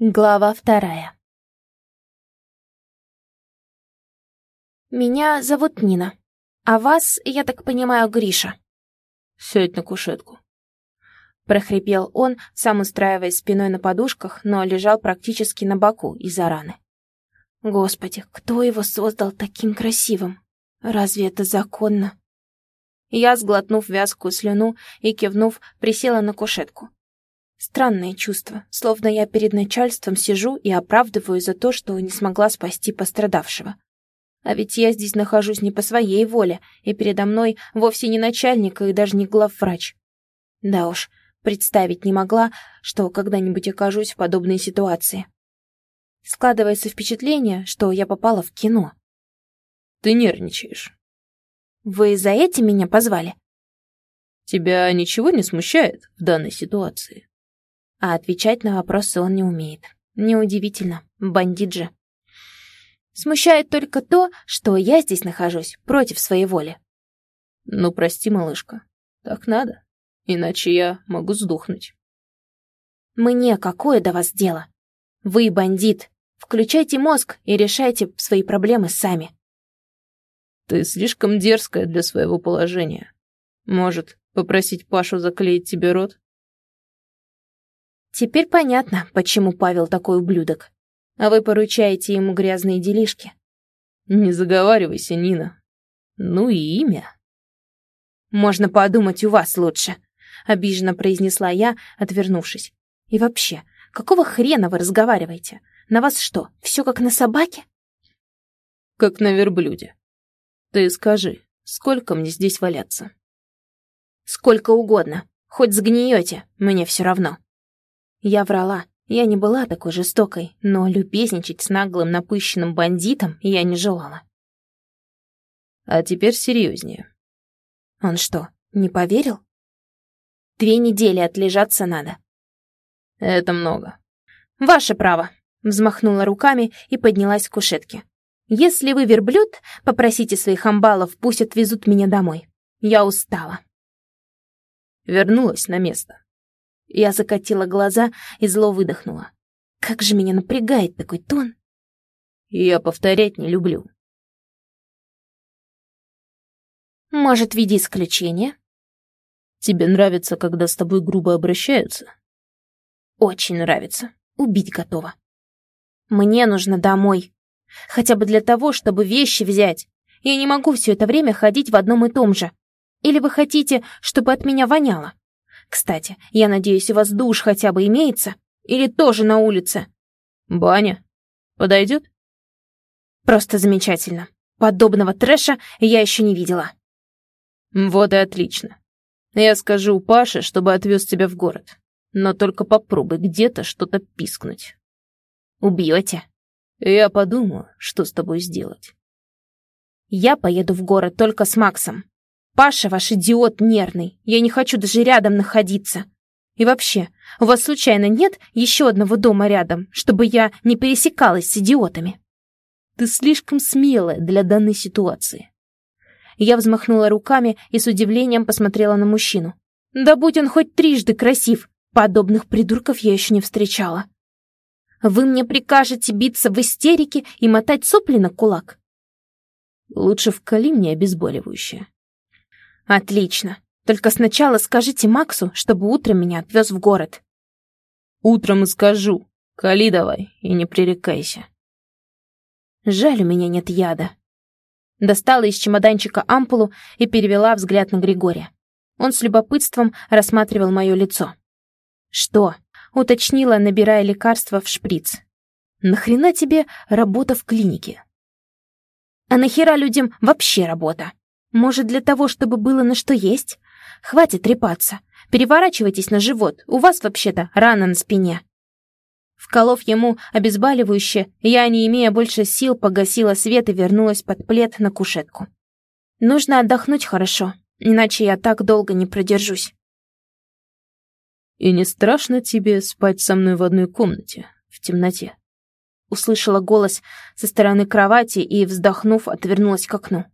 Глава вторая. Меня зовут Нина, а вас, я так понимаю, Гриша. Сядь на кушетку. Прохрипел он, сам устраиваясь спиной на подушках, но лежал практически на боку из-за раны. Господи, кто его создал таким красивым? Разве это законно? Я, сглотнув вязкую слюну и кивнув, присела на кушетку. Странное чувство, словно я перед начальством сижу и оправдываю за то, что не смогла спасти пострадавшего. А ведь я здесь нахожусь не по своей воле, и передо мной вовсе не начальник и даже не главврач. Да уж, представить не могла, что когда-нибудь окажусь в подобной ситуации. Складывается впечатление, что я попала в кино. Ты нервничаешь. Вы за этим меня позвали? Тебя ничего не смущает в данной ситуации? А отвечать на вопросы он не умеет. Неудивительно, бандит же. Смущает только то, что я здесь нахожусь против своей воли. Ну, прости, малышка, так надо, иначе я могу сдохнуть. Мне какое до вас дело? Вы бандит. Включайте мозг и решайте свои проблемы сами. Ты слишком дерзкая для своего положения. Может, попросить Пашу заклеить тебе рот? Теперь понятно, почему Павел такой ублюдок. А вы поручаете ему грязные делишки. Не заговаривайся, Нина. Ну и имя. Можно подумать, у вас лучше, обиженно произнесла я, отвернувшись. И вообще, какого хрена вы разговариваете? На вас что, все как на собаке? Как на верблюде. Ты скажи, сколько мне здесь валяться? Сколько угодно. Хоть сгниете, мне все равно. Я врала. Я не была такой жестокой, но любезничать с наглым напыщенным бандитом я не желала. А теперь серьезнее. Он что, не поверил? Две недели отлежаться надо. Это много. Ваше право. Взмахнула руками и поднялась с кушетки. Если вы верблюд, попросите своих амбалов, пусть отвезут меня домой. Я устала. Вернулась на место. Я закатила глаза и зло выдохнула. Как же меня напрягает такой тон. Я повторять не люблю. Может, виде исключения? Тебе нравится, когда с тобой грубо обращаются? Очень нравится. Убить готова. Мне нужно домой. Хотя бы для того, чтобы вещи взять. Я не могу все это время ходить в одном и том же. Или вы хотите, чтобы от меня воняло? Кстати, я надеюсь, у вас душ хотя бы имеется? Или тоже на улице? Баня. Подойдет? Просто замечательно. Подобного трэша я еще не видела. Вот и отлично. Я скажу Паше, чтобы отвез тебя в город. Но только попробуй где-то что-то пискнуть. Убьете? Я подумаю, что с тобой сделать. Я поеду в город только с Максом. Паша ваш идиот нервный. Я не хочу даже рядом находиться. И вообще, у вас случайно нет еще одного дома рядом, чтобы я не пересекалась с идиотами? Ты слишком смелая для данной ситуации. Я взмахнула руками и с удивлением посмотрела на мужчину. Да будь он хоть трижды красив, подобных придурков я еще не встречала. Вы мне прикажете биться в истерике и мотать сопли на кулак? Лучше вкали мне обезболивающее. Отлично. Только сначала скажите Максу, чтобы утром меня отвез в город. Утром и скажу. Кали давай и не пререкайся. Жаль, у меня нет яда. Достала из чемоданчика ампулу и перевела взгляд на Григория. Он с любопытством рассматривал мое лицо. «Что?» — уточнила, набирая лекарство в шприц. «Нахрена тебе работа в клинике?» «А нахера людям вообще работа?» Может, для того, чтобы было на что есть? Хватит трепаться. Переворачивайтесь на живот. У вас вообще-то рана на спине. Вколов ему обезболивающее, я, не имея больше сил, погасила свет и вернулась под плед на кушетку. Нужно отдохнуть хорошо, иначе я так долго не продержусь. «И не страшно тебе спать со мной в одной комнате, в темноте?» Услышала голос со стороны кровати и, вздохнув, отвернулась к окну.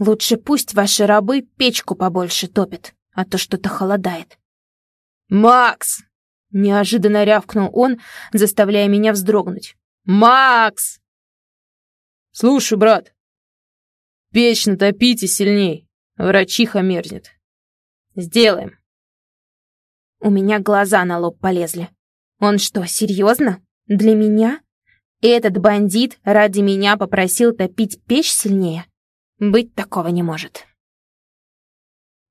Лучше пусть ваши рабы печку побольше топят, а то что-то холодает. «Макс!» Неожиданно рявкнул он, заставляя меня вздрогнуть. «Макс!» «Слушай, брат, печь натопите сильней, врачиха мерзнет». «Сделаем». У меня глаза на лоб полезли. Он что, серьезно? Для меня? Этот бандит ради меня попросил топить печь сильнее? Быть такого не может.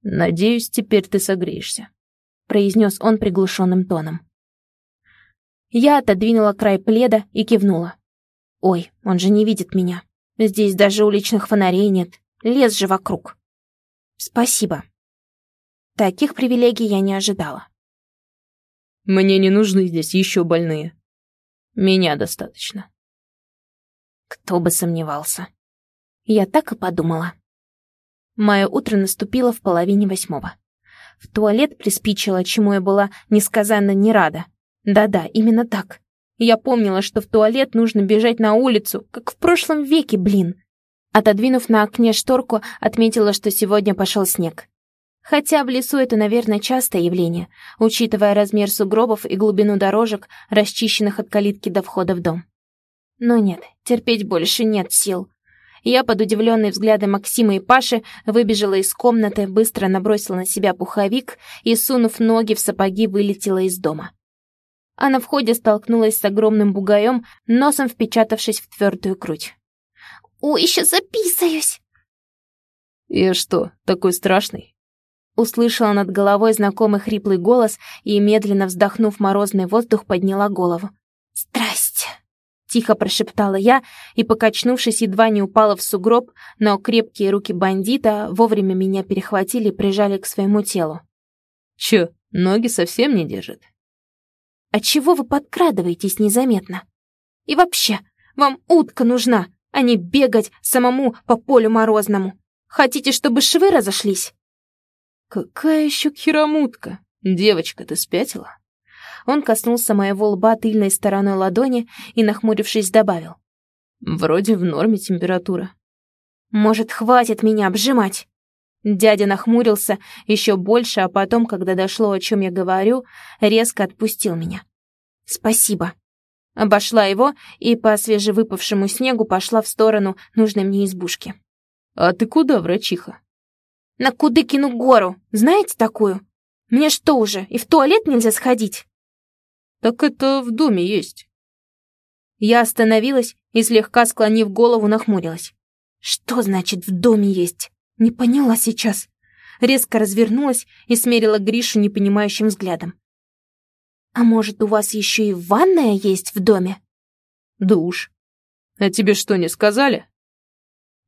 «Надеюсь, теперь ты согреешься», — произнес он приглушенным тоном. Я отодвинула край пледа и кивнула. «Ой, он же не видит меня. Здесь даже уличных фонарей нет. Лес же вокруг». «Спасибо». Таких привилегий я не ожидала. «Мне не нужны здесь еще больные. Меня достаточно». Кто бы сомневался. Я так и подумала. Мое утро наступило в половине восьмого. В туалет приспичило, чему я была несказанно не рада. Да-да, именно так. Я помнила, что в туалет нужно бежать на улицу, как в прошлом веке, блин. Отодвинув на окне шторку, отметила, что сегодня пошел снег. Хотя в лесу это, наверное, частое явление, учитывая размер сугробов и глубину дорожек, расчищенных от калитки до входа в дом. Но нет, терпеть больше нет сил. Я под удивленные взгляды Максима и Паши выбежала из комнаты, быстро набросила на себя пуховик и, сунув ноги в сапоги, вылетела из дома. А на входе столкнулась с огромным бугаем, носом впечатавшись в твердую грудь. «Ой, еще записаюсь!» «Я что, такой страшный?» Услышала над головой знакомый хриплый голос и, медленно вздохнув морозный воздух, подняла голову. «Здрасте!» Тихо прошептала я и, покачнувшись, едва не упала в сугроб, но крепкие руки бандита вовремя меня перехватили и прижали к своему телу. «Чё, ноги совсем не держат?» «А чего вы подкрадываетесь незаметно? И вообще, вам утка нужна, а не бегать самому по полю морозному. Хотите, чтобы швы разошлись?» «Какая еще херомутка? Девочка, ты спятила?» Он коснулся моего лба тыльной стороной ладони и, нахмурившись, добавил. «Вроде в норме температура». «Может, хватит меня обжимать?» Дядя нахмурился еще больше, а потом, когда дошло, о чем я говорю, резко отпустил меня. «Спасибо». Обошла его и по свежевыпавшему снегу пошла в сторону нужной мне избушки. «А ты куда, врачиха?» «На Кудыкину гору. Знаете такую? Мне что уже, и в туалет нельзя сходить?» «Так это в доме есть». Я остановилась и, слегка склонив голову, нахмурилась. «Что значит в доме есть? Не поняла сейчас». Резко развернулась и смерила Гришу непонимающим взглядом. «А может, у вас еще и ванная есть в доме?» «Душ. А тебе что, не сказали?»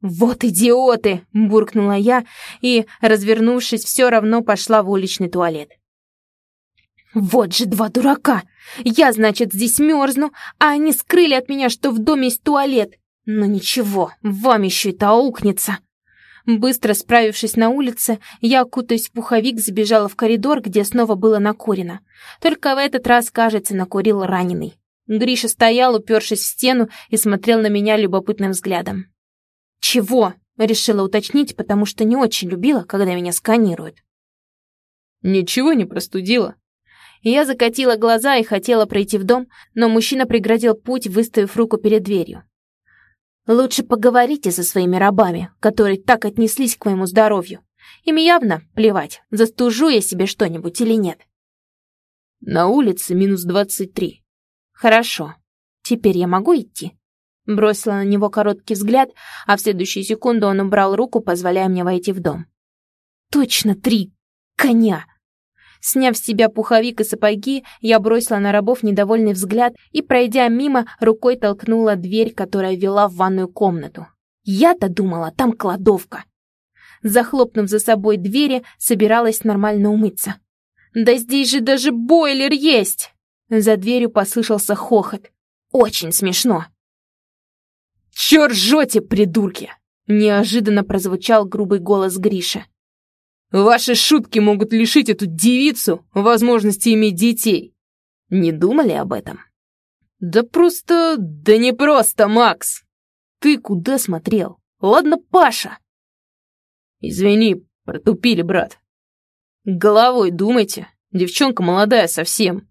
«Вот идиоты!» — буркнула я и, развернувшись, все равно пошла в уличный туалет. «Вот же два дурака! Я, значит, здесь мерзну, а они скрыли от меня, что в доме есть туалет. Но ничего, вам еще это аукнется!» Быстро справившись на улице, я, кутаясь в пуховик, забежала в коридор, где снова было накурено. Только в этот раз, кажется, накурил раненый. Гриша стоял, упершись в стену, и смотрел на меня любопытным взглядом. «Чего?» — решила уточнить, потому что не очень любила, когда меня сканируют. «Ничего не простудила», я закатила глаза и хотела пройти в дом, но мужчина преградил путь, выставив руку перед дверью. «Лучше поговорите со своими рабами, которые так отнеслись к моему здоровью. Им явно плевать, застужу я себе что-нибудь или нет». «На улице минус двадцать три». «Хорошо. Теперь я могу идти?» Бросила на него короткий взгляд, а в следующую секунду он убрал руку, позволяя мне войти в дом. «Точно три! Коня!» Сняв с себя пуховик и сапоги, я бросила на рабов недовольный взгляд и, пройдя мимо, рукой толкнула дверь, которая вела в ванную комнату. Я-то думала, там кладовка. Захлопнув за собой двери, собиралась нормально умыться. «Да здесь же даже бойлер есть!» За дверью послышался хохот. «Очень смешно!» «Чё ржёте, придурки?» Неожиданно прозвучал грубый голос Гриши. Ваши шутки могут лишить эту девицу возможности иметь детей. Не думали об этом? Да просто... Да не просто, Макс. Ты куда смотрел? Ладно, Паша. Извини, протупили, брат. Головой думайте. Девчонка молодая совсем.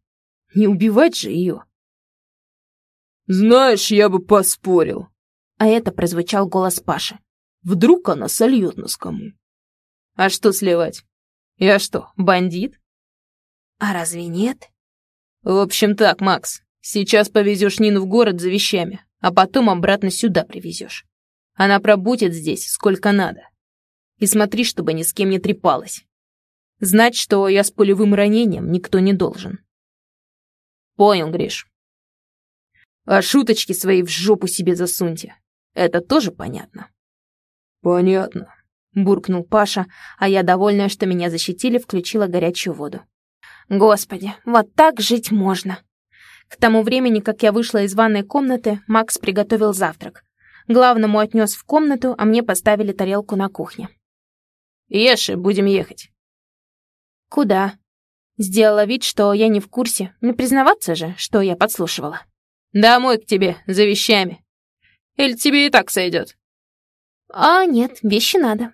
Не убивать же ее. Знаешь, я бы поспорил. А это прозвучал голос Паши. Вдруг она сольет нас кому? А что сливать? Я что, бандит? А разве нет? В общем так, Макс, сейчас повезешь Нину в город за вещами, а потом обратно сюда привезешь. Она пробудет здесь сколько надо. И смотри, чтобы ни с кем не трепалась. Знать, что я с пулевым ранением, никто не должен. Понял, Гриш. А шуточки свои в жопу себе засуньте. Это тоже понятно. Понятно, буркнул Паша, а я, довольная, что меня защитили, включила горячую воду. Господи, вот так жить можно. К тому времени, как я вышла из ванной комнаты, Макс приготовил завтрак. Главному отнес в комнату, а мне поставили тарелку на кухне. «Ешь, будем ехать». «Куда?» Сделала вид, что я не в курсе. Не признаваться же, что я подслушивала. «Домой к тебе, за вещами. Или тебе и так сойдет?» «А, нет, вещи надо.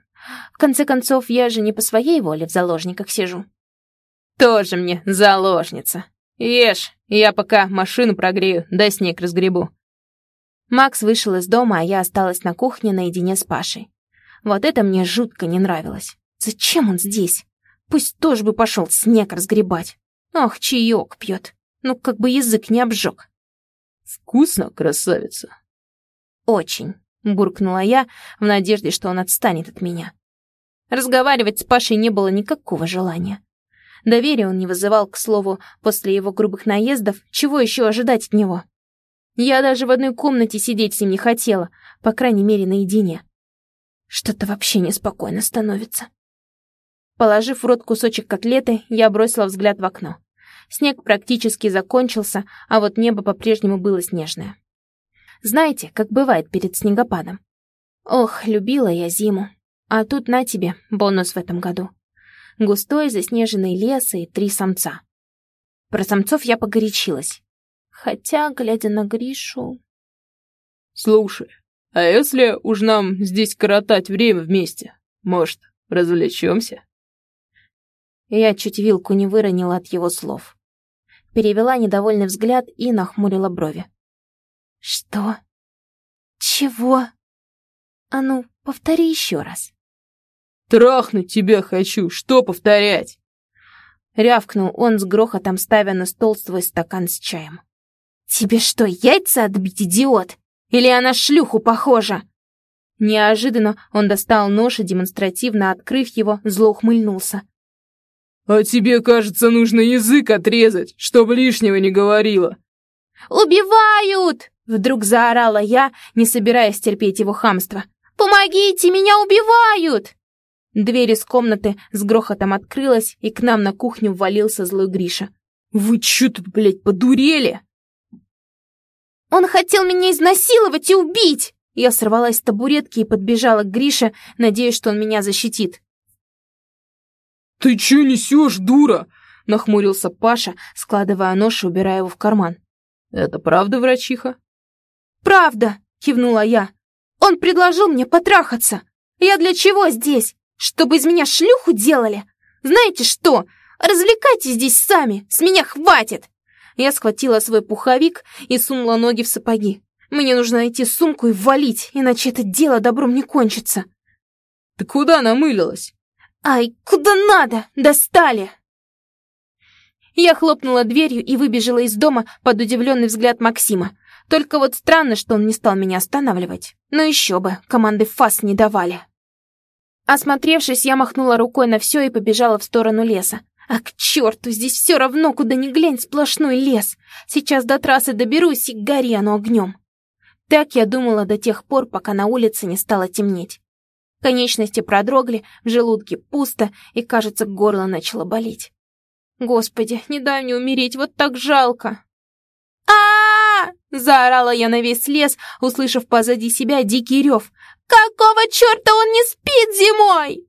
В конце концов, я же не по своей воле в заложниках сижу». «Тоже мне заложница. Ешь, я пока машину прогрею, да снег разгребу». Макс вышел из дома, а я осталась на кухне наедине с Пашей. Вот это мне жутко не нравилось. Зачем он здесь? Пусть тоже бы пошел снег разгребать. Ох, чаек пьет. Ну, как бы язык не обжег. «Вкусно, красавица?» «Очень», — буркнула я, в надежде, что он отстанет от меня. Разговаривать с Пашей не было никакого желания. Доверия он не вызывал, к слову, после его грубых наездов, чего еще ожидать от него? Я даже в одной комнате сидеть с ним не хотела, по крайней мере, наедине. Что-то вообще неспокойно становится. Положив в рот кусочек котлеты, я бросила взгляд в окно. Снег практически закончился, а вот небо по-прежнему было снежное. Знаете, как бывает перед снегопадом? Ох, любила я зиму. А тут на тебе, бонус в этом году. Густой заснеженный лес и три самца. Про самцов я погорячилась. Хотя, глядя на Гришу... Слушай, а если уж нам здесь коротать время вместе, может, развлечемся? Я чуть вилку не выронила от его слов. Перевела недовольный взгляд и нахмурила брови. «Что? Чего? А ну, повтори еще раз». «Трахнуть тебя хочу, что повторять?» Рявкнул он с грохотом, ставя на стол свой стакан с чаем. «Тебе что, яйца отбить, идиот? Или она шлюху похожа?» Неожиданно он достал нож и, демонстративно открыв его, зло ухмыльнулся. «А тебе, кажется, нужно язык отрезать, чтобы лишнего не говорила». «Убивают!» — вдруг заорала я, не собираясь терпеть его хамство. «Помогите, меня убивают!» Дверь из комнаты с грохотом открылась, и к нам на кухню ввалился злой Гриша. «Вы чё тут, блядь, подурели?» «Он хотел меня изнасиловать и убить!» Я сорвалась с табуретки и подбежала к Грише, надеясь, что он меня защитит. «Ты чё несёшь, дура?» — нахмурился Паша, складывая нож и убирая его в карман. «Это правда, врачиха?» «Правда!» — кивнула я. «Он предложил мне потрахаться. Я для чего здесь? Чтобы из меня шлюху делали? Знаете что? Развлекайтесь здесь сами, с меня хватит!» Я схватила свой пуховик и сунула ноги в сапоги. Мне нужно найти сумку и валить, иначе это дело добром не кончится. «Ты куда намылилась?» «Ай, куда надо! Достали!» Я хлопнула дверью и выбежала из дома под удивленный взгляд Максима. Только вот странно, что он не стал меня останавливать. Но еще бы, команды ФАС не давали. Осмотревшись, я махнула рукой на все и побежала в сторону леса. А к черту, здесь все равно, куда ни глянь, сплошной лес. Сейчас до трассы доберусь, и гори оно огнем. Так я думала до тех пор, пока на улице не стало темнеть. Конечности продрогли, в желудке пусто, и, кажется, горло начало болеть. Господи, не дай мне умереть, вот так жалко. Заорала я на весь лес, услышав позади себя дикий рев. «Какого черта он не спит зимой?»